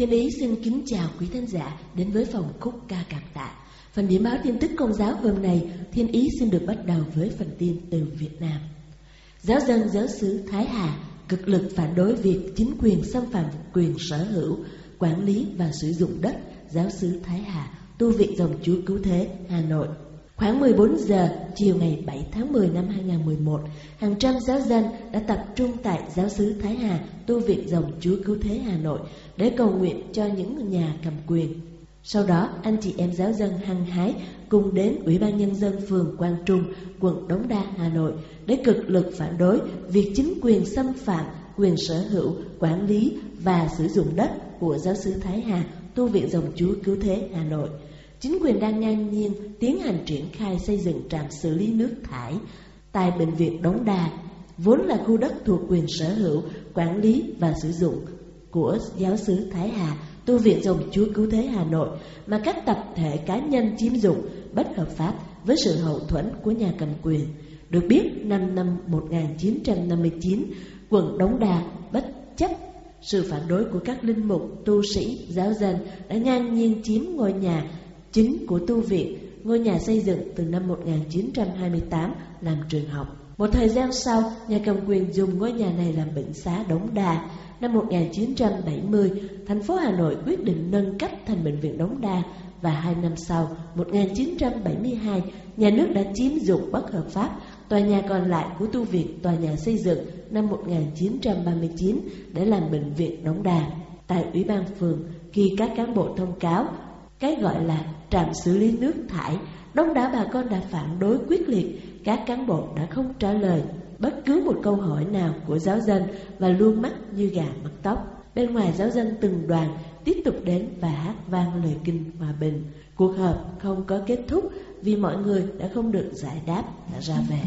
Thiên Ý xin kính chào quý khán giả đến với phòng khúc ca cảm tạ. Phần điểm báo tin tức công giáo hôm nay, Thiên Ý xin được bắt đầu với phần tin từ Việt Nam. Giáo dân giáo sứ Thái Hà cực lực phản đối việc chính quyền xâm phạm quyền sở hữu, quản lý và sử dụng đất giáo sứ Thái Hà, tu viện dòng Chúa Cứu Thế, Hà Nội. Khoảng 14 giờ chiều ngày 7 tháng 10 năm 2011, hàng trăm giáo dân đã tập trung tại giáo xứ Thái Hà, tu viện dòng Chúa Cứu Thế Hà Nội để cầu nguyện cho những nhà cầm quyền. Sau đó, anh chị em giáo dân hăng hái cùng đến Ủy ban Nhân dân phường Quang Trung, quận Đống Đa, Hà Nội để cực lực phản đối việc chính quyền xâm phạm quyền sở hữu, quản lý và sử dụng đất của giáo xứ Thái Hà, tu viện dòng Chúa Cứu Thế Hà Nội. Chính quyền đang ngang nhiên tiến hành triển khai xây dựng trạm xử lý nước thải tại bệnh viện Đống Đa, vốn là khu đất thuộc quyền sở hữu, quản lý và sử dụng của giáo sứ Thái Hà, tu viện dòng Chúa Cứu Thế Hà Nội mà các tập thể cá nhân chiếm dụng bất hợp pháp với sự hậu thuẫn của nhà cầm quyền. Được biết, năm năm 1959, quận Đống Đa bất chấp sự phản đối của các linh mục, tu sĩ, giáo dân đã ngang nhiên chiếm ngôi nhà chính của tu viện, ngôi nhà xây dựng từ năm 1928 làm trường học. Một thời gian sau, nhà cầm quyền dùng ngôi nhà này làm bệnh xá Đống Đa. Năm 1970, thành phố Hà Nội quyết định nâng cấp thành bệnh viện Đống Đa và hai năm sau, 1972, nhà nước đã chiếm dụng bất hợp pháp tòa nhà còn lại của tu viện tòa nhà xây dựng năm 1939 để làm bệnh viện Đống Đa. Tại Ủy ban phường, khi các cán bộ thông cáo cái gọi là trạm xử lý nước thải, đông đảo bà con đã phản đối quyết liệt, các cán bộ đã không trả lời bất cứ một câu hỏi nào của giáo dân và luôn mắt như gà mất tóc. Bên ngoài giáo dân từng đoàn tiếp tục đến và hát vang lời kinh hòa bình. Cuộc họp không có kết thúc vì mọi người đã không được giải đáp đã ra về.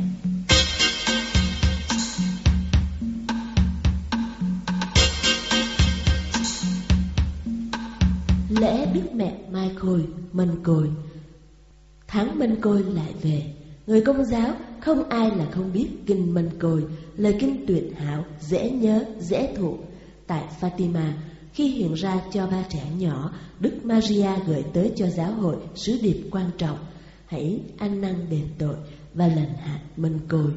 Lễ biết Mẹ Mai Khôi, Mân Côi. Tháng Mân Côi lại về Người công giáo không ai là không biết kinh Mân Côi Lời kinh tuyệt hảo, dễ nhớ, dễ thụ Tại Fatima, khi hiện ra cho ba trẻ nhỏ Đức Maria gửi tới cho giáo hội sứ điệp quan trọng Hãy ăn năn đền tội và lần hạt Mân Côi.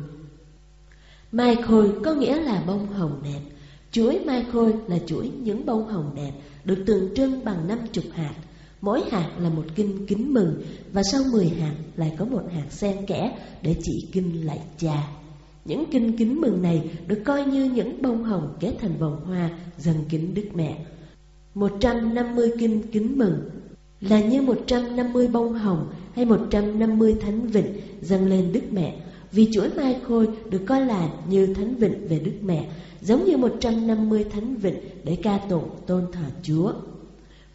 Mai Khôi có nghĩa là bông hồng đẹp Chuỗi mai khôi là chuỗi những bông hồng đẹp được tượng trưng bằng năm chục hạt. Mỗi hạt là một kinh kính mừng và sau mười hạt lại có một hạt xen kẽ để chỉ kinh lạy cha. Những kinh kính mừng này được coi như những bông hồng kết thành vòng hoa dâng kính Đức Mẹ. 150 kinh kính mừng là như 150 bông hồng hay 150 thánh vịnh dâng lên Đức Mẹ, vì chuỗi mai khôi được coi là như thánh vịnh về Đức Mẹ giống như 150 thánh vịnh để ca tụng tôn thờ Chúa.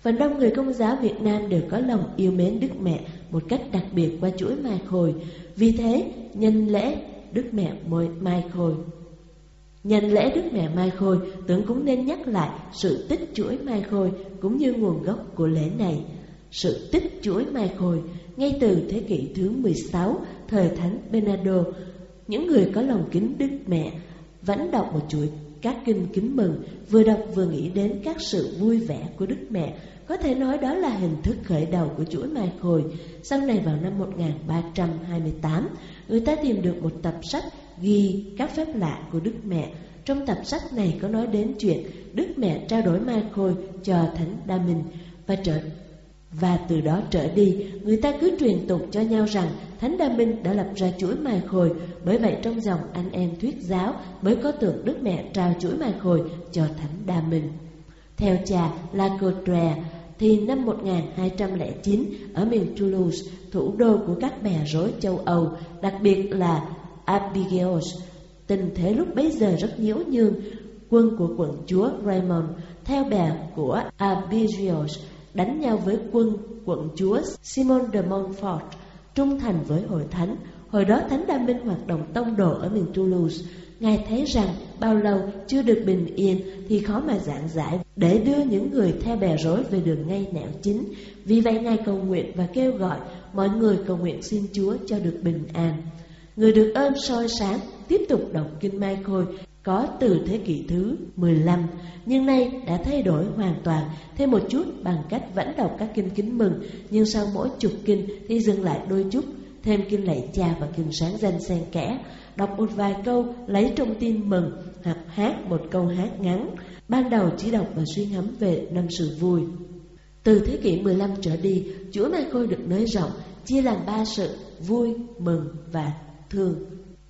Phần đông người công giáo Việt Nam đều có lòng yêu mến Đức Mẹ một cách đặc biệt qua chuỗi mai khôi. Vì thế, nhân lễ Đức Mẹ Mai Khôi Nhân lễ Đức Mẹ Mai Khôi, tưởng cũng nên nhắc lại sự tích chuỗi Mai Khôi cũng như nguồn gốc của lễ này. Sự tích chuỗi Mai Khôi, ngay từ thế kỷ thứ 16, thời Thánh Bernardo, những người có lòng kính Đức Mẹ vẫn đọc một chuỗi các kinh kính mừng, vừa đọc vừa nghĩ đến các sự vui vẻ của Đức Mẹ. Có thể nói đó là hình thức khởi đầu của chuỗi mai khôi. Sau này vào năm 1328, người ta tìm được một tập sách ghi các phép lạ của Đức Mẹ. Trong tập sách này có nói đến chuyện Đức Mẹ trao đổi mai khôi cho Thánh Đa Minh và trở và từ đó trở đi, người ta cứ truyền tụng cho nhau rằng Thánh Đa Minh đã lập ra chuỗi mai khôi, bởi vậy trong dòng anh em thuyết giáo mới có tượng Đức Mẹ trao chuỗi mai khôi cho Thánh Đa Minh. Theo cha trè thì năm 1209 ở miền Toulouse, thủ đô của các bè rối châu Âu, đặc biệt là Abigeos, tình thế lúc bấy giờ rất nhiễu nhương. Quân của quận chúa Raymond theo bè của Abigeos đánh nhau với quân quận chúa Simon de Montfort, trung thành với hội thánh. Hồi đó thánh đa minh hoạt động tông đồ ở miền Toulouse. Ngài thấy rằng bao lâu chưa được bình yên thì khó mà giảng giải để đưa những người theo bè rối về đường ngay nẻo chính. Vì vậy Ngài cầu nguyện và kêu gọi mọi người cầu nguyện xin Chúa cho được bình an. Người được ơn soi sáng tiếp tục đọc Kinh Mai Khôi có từ thế kỷ thứ 15 nhưng nay đã thay đổi hoàn toàn. Thêm một chút bằng cách vẫn đọc các kinh kính mừng, nhưng sau mỗi chục kinh thì dừng lại đôi chút. Thêm kinh lạy cha và kinh sáng danh xen kẽ, đọc một vài câu, lấy trong tin mừng, hoặc hát một câu hát ngắn. Ban đầu chỉ đọc và suy ngẫm về năm sự vui. Từ thế kỷ 15 trở đi chuỗi mai khôi được nới rộng, chia làm ba sự vui, mừng và thương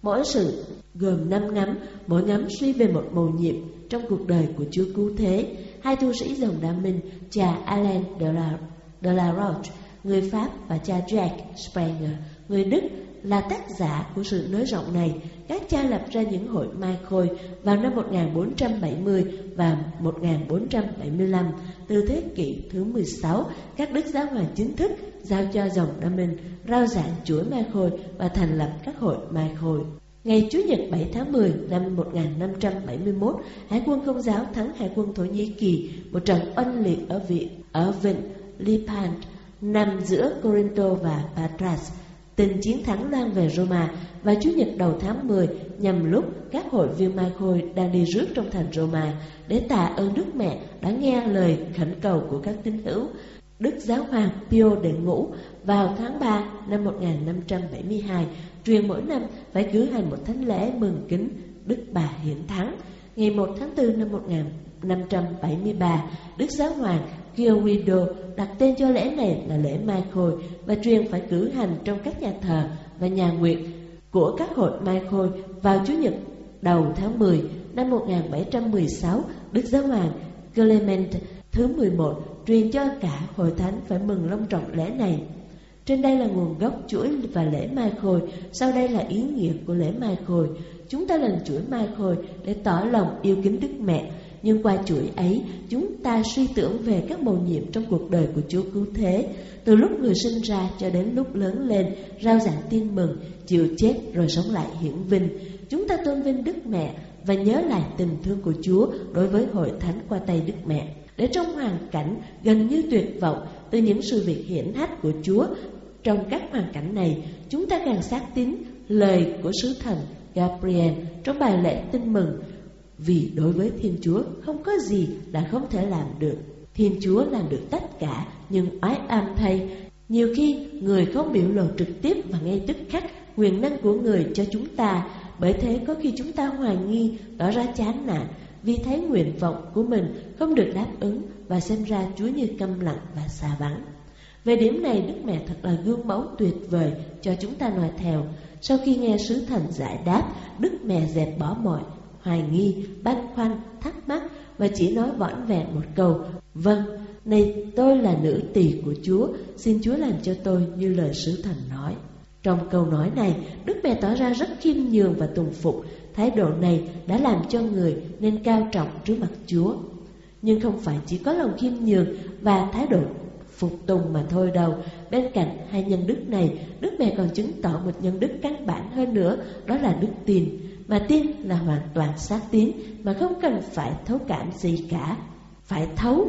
mỗi sự gồm năm ngắm mỗi ngắm suy về một mầu nhiệm trong cuộc đời của Chúa Cứu Thế. Hai tu sĩ dòng Đa minh, cha Alain de la, de la Roche, người Pháp và cha Jack Springer, người Đức là tác giả của sự nới rộng này. Các cha lập ra những hội mai khôi vào năm 1470 và 1475. Từ thế kỷ thứ 16, các đức giáo hoàng chính thức giao cho dòng Đa Minh rao giảng chuỗi mai khôi và thành lập các hội mai khôi. Ngày Chủ nhật 7 tháng 10 năm 1571, Hải quân Công giáo thắng Hải quân Thổ Nhĩ Kỳ một trận oanh liệt ở vị ở vịnh Lipant nằm giữa Corinto và Patras. Tin chiến thắng lan về Roma và Chủ nhật đầu tháng 10 nhằm lúc các hội viên Mai Khôi đang đi rước trong thành Roma để tạ ơn Đức Mẹ đã nghe lời khẩn cầu của các tín hữu. Đức Giáo hoàng Pio đệ ngũ vào tháng 3 năm 1572 truyền mỗi năm phải cử hành một thánh lễ mừng kính Đức Bà Hiển Thắng. Ngày 1 tháng 4 năm 1573, Đức Giáo Hoàng Giorgio đặt tên cho lễ này là lễ Mai Khôi và truyền phải cử hành trong các nhà thờ và nhà nguyện của các hội Mai Khôi vào Chủ nhật đầu tháng 10 năm 1716. Đức Giáo Hoàng Clement thứ 11 truyền cho cả hội thánh phải mừng long trọng lễ này. Trên đây là nguồn gốc chuỗi và lễ Mai Khôi, sau đây là ý nghĩa của lễ Mai Khôi. Chúng ta lần chuỗi Mai Khôi để tỏ lòng yêu kính Đức Mẹ, nhưng qua chuỗi ấy, chúng ta suy tưởng về các mầu nhiệm trong cuộc đời của Chúa Cứu Thế, từ lúc người sinh ra cho đến lúc lớn lên, rao giảng tin mừng, chịu chết rồi sống lại hiển vinh. Chúng ta tôn vinh Đức Mẹ và nhớ lại tình thương của Chúa đối với hội thánh qua tay Đức Mẹ. Để trong hoàn cảnh gần như tuyệt vọng từ những sự việc hiển hách của Chúa trong các hoàn cảnh này, chúng ta càng xác tín lời của sứ thần Gabriel trong bài lễ tin mừng. Vì đối với Thiên Chúa không có gì là không thể làm được. Thiên Chúa làm được tất cả, nhưng oái am thay. Nhiều khi người không biểu lộ trực tiếp và ngay tức khắc quyền năng của người cho chúng ta. Bởi thế có khi chúng ta hoài nghi, tỏ ra chán nản vì thấy nguyện vọng của mình không được đáp ứng và xem ra Chúa như câm lặng và xa vắng. Về điểm này Đức Mẹ thật là gương mẫu tuyệt vời cho chúng ta noi theo. Sau khi nghe sứ thần giải đáp, Đức Mẹ dẹp bỏ mọi hoài nghi, băn khoăn, thắc mắc và chỉ nói vỏn vẹn một câu Vâng, này tôi là nữ tỳ của Chúa, xin Chúa làm cho tôi như lời sứ thần nói. Trong câu nói này, Đức Mẹ tỏ ra rất khiêm nhường và tùng phục. Thái độ này đã làm cho người nên cao trọng trước mặt Chúa. Nhưng không phải chỉ có lòng khiêm nhường và thái độ phục tùng mà thôi đâu. Bên cạnh hai nhân đức này, Đức Mẹ còn chứng tỏ một nhân đức căn bản hơn nữa, đó là đức tin. Mà tin là hoàn toàn xác tín, mà không cần phải thấu cảm gì cả. Phải thấu,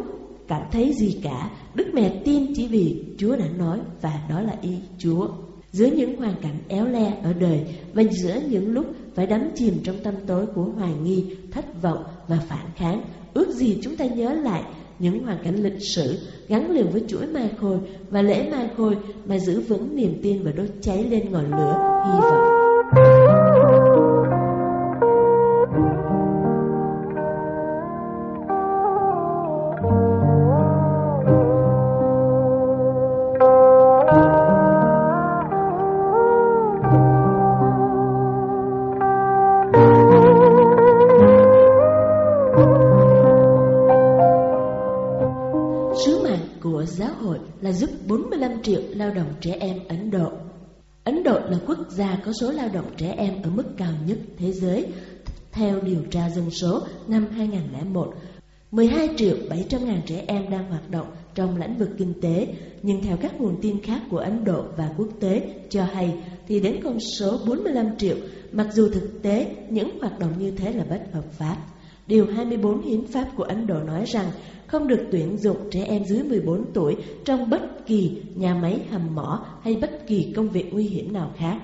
cảm thấy gì cả. Đức Mẹ tin chỉ vì Chúa đã nói và đó là ý Chúa. Giữa những hoàn cảnh éo le ở đời và giữa những lúc phải đắm chìm trong tâm tối của hoài nghi, thất vọng và phản kháng, ước gì chúng ta nhớ lại những hoàn cảnh lịch sử gắn liền với chuỗi mai khôi và lễ mai khôi mà giữ vững niềm tin và đốt cháy lên ngọn lửa hy vọng. Động trẻ em Ấn Độ. Ấn Độ là quốc gia có số lao động trẻ em ở mức cao nhất thế giới. Theo điều tra dân số năm 2001, 12 triệu 700 ngàn trẻ em đang hoạt động trong lĩnh vực kinh tế, nhưng theo các nguồn tin khác của Ấn Độ và quốc tế cho hay thì đến con số 45 triệu, mặc dù thực tế những hoạt động như thế là bất hợp pháp. Điều 24 hiến pháp của Ấn Độ nói rằng không được tuyển dụng trẻ em dưới 14 tuổi trong bất kỳ nhà máy hầm mỏ hay bất kỳ công việc nguy hiểm nào khác.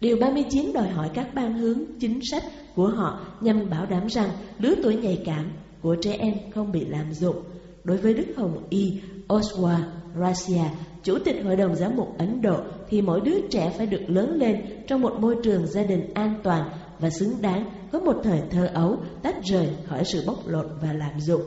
Điều 39 đòi hỏi các ban hướng chính sách của họ nhằm bảo đảm rằng lứa tuổi nhạy cảm của trẻ em không bị lạm dụng. Đối với Đức Hồng Y Oswa Rasia, Chủ tịch Hội đồng Giám mục Ấn Độ, thì mỗi đứa trẻ phải được lớn lên trong một môi trường gia đình an toàn và xứng đáng có một thời thơ ấu tách rời khỏi sự bóc lột và lạm dụng.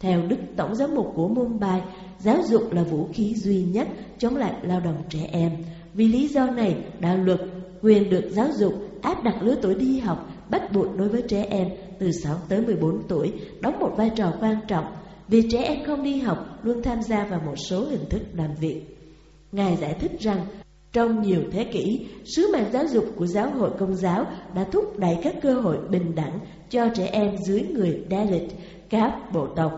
Theo Đức Tổng giám mục của Mumbai, giáo dục là vũ khí duy nhất chống lại lao động trẻ em. Vì lý do này, đạo luật quyền được giáo dục áp đặt lứa tuổi đi học bắt buộc đối với trẻ em từ 6 tới 14 tuổi đóng một vai trò quan trọng vì trẻ em không đi học luôn tham gia vào một số hình thức làm việc. Ngài giải thích rằng trong nhiều thế kỷ, sứ mạng giáo dục của giáo hội công giáo đã thúc đẩy các cơ hội bình đẳng cho trẻ em dưới người Dalit, các bộ tộc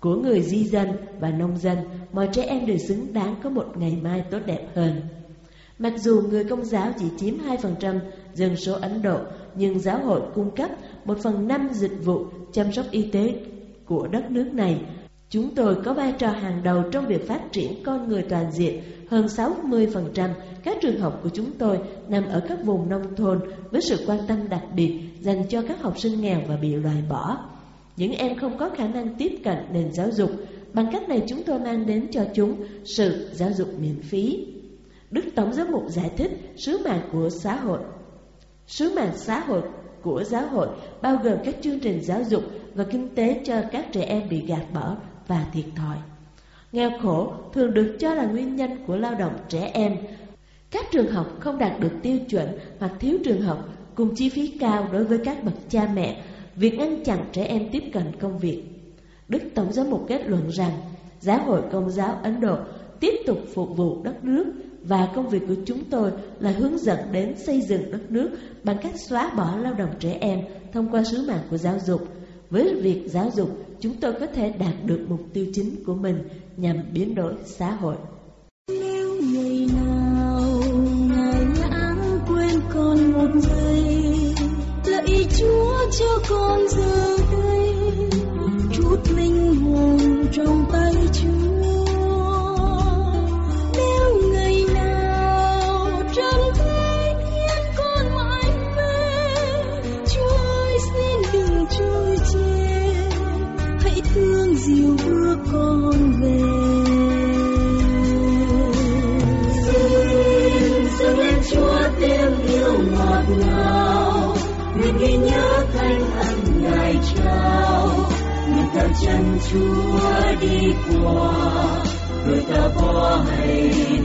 của người di dân và nông dân, mọi trẻ em đều xứng đáng có một ngày mai tốt đẹp hơn. Mặc dù người công giáo chỉ chiếm 2% dân số Ấn Độ, nhưng giáo hội cung cấp một phần năm dịch vụ chăm sóc y tế của đất nước này. Chúng tôi có vai trò hàng đầu trong việc phát triển con người toàn diện. Hơn 60% các trường học của chúng tôi nằm ở các vùng nông thôn với sự quan tâm đặc biệt dành cho các học sinh nghèo và bị loại bỏ. Những em không có khả năng tiếp cận nền giáo dục. Bằng cách này chúng tôi mang đến cho chúng sự giáo dục miễn phí. Đức Tổng giám mục giải thích sứ mạng của xã hội. Sứ mạng xã hội của giáo hội bao gồm các chương trình giáo dục và kinh tế cho các trẻ em bị gạt bỏ và thiệt thòi. Nghèo khổ thường được cho là nguyên nhân của lao động trẻ em. Các trường học không đạt được tiêu chuẩn hoặc thiếu trường học cùng chi phí cao đối với các bậc cha mẹ, việc ngăn chặn trẻ em tiếp cận công việc. Đức Tổng giám mục kết luận rằng Giáo hội Công giáo Ấn Độ tiếp tục phục vụ đất nước và công việc của chúng tôi là hướng dẫn đến xây dựng đất nước bằng cách xóa bỏ lao động trẻ em thông qua sứ mạng của giáo dục. Với việc giáo dục, chúng tôi có thể đạt được mục tiêu chính của mình nhằm biến đổi xã hội. Nếu ngày nào ngài lãng quên con một giây, lạy Chúa cho con giờ đây chút linh hồn trong tay Chúa.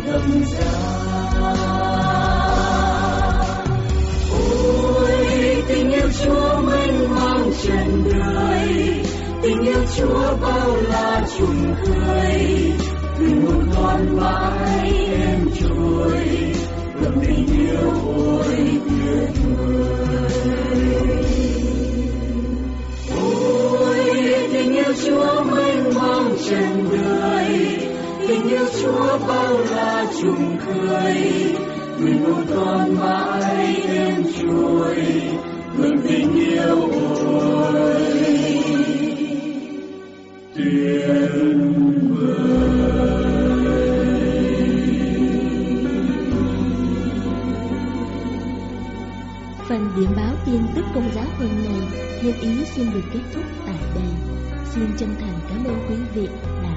Tâm giá ôi, tình yêu chúa mênh mang trần đời tình yêu chúa bao la trùng khơi từ một con mãi em trôi lòng tình yêu ôi tuyệt vời ôi tình yêu chúa mênh mang trần đời tình yêu chúa bao la trùng khơi người một con mãi em trôi hương tình yêu ôi. Tuyệt Phần điểm báo tin tức công giáo hôm nay Thiên ý xin được kết thúc tại đây. Xin chân thành cảm ơn quý vị đã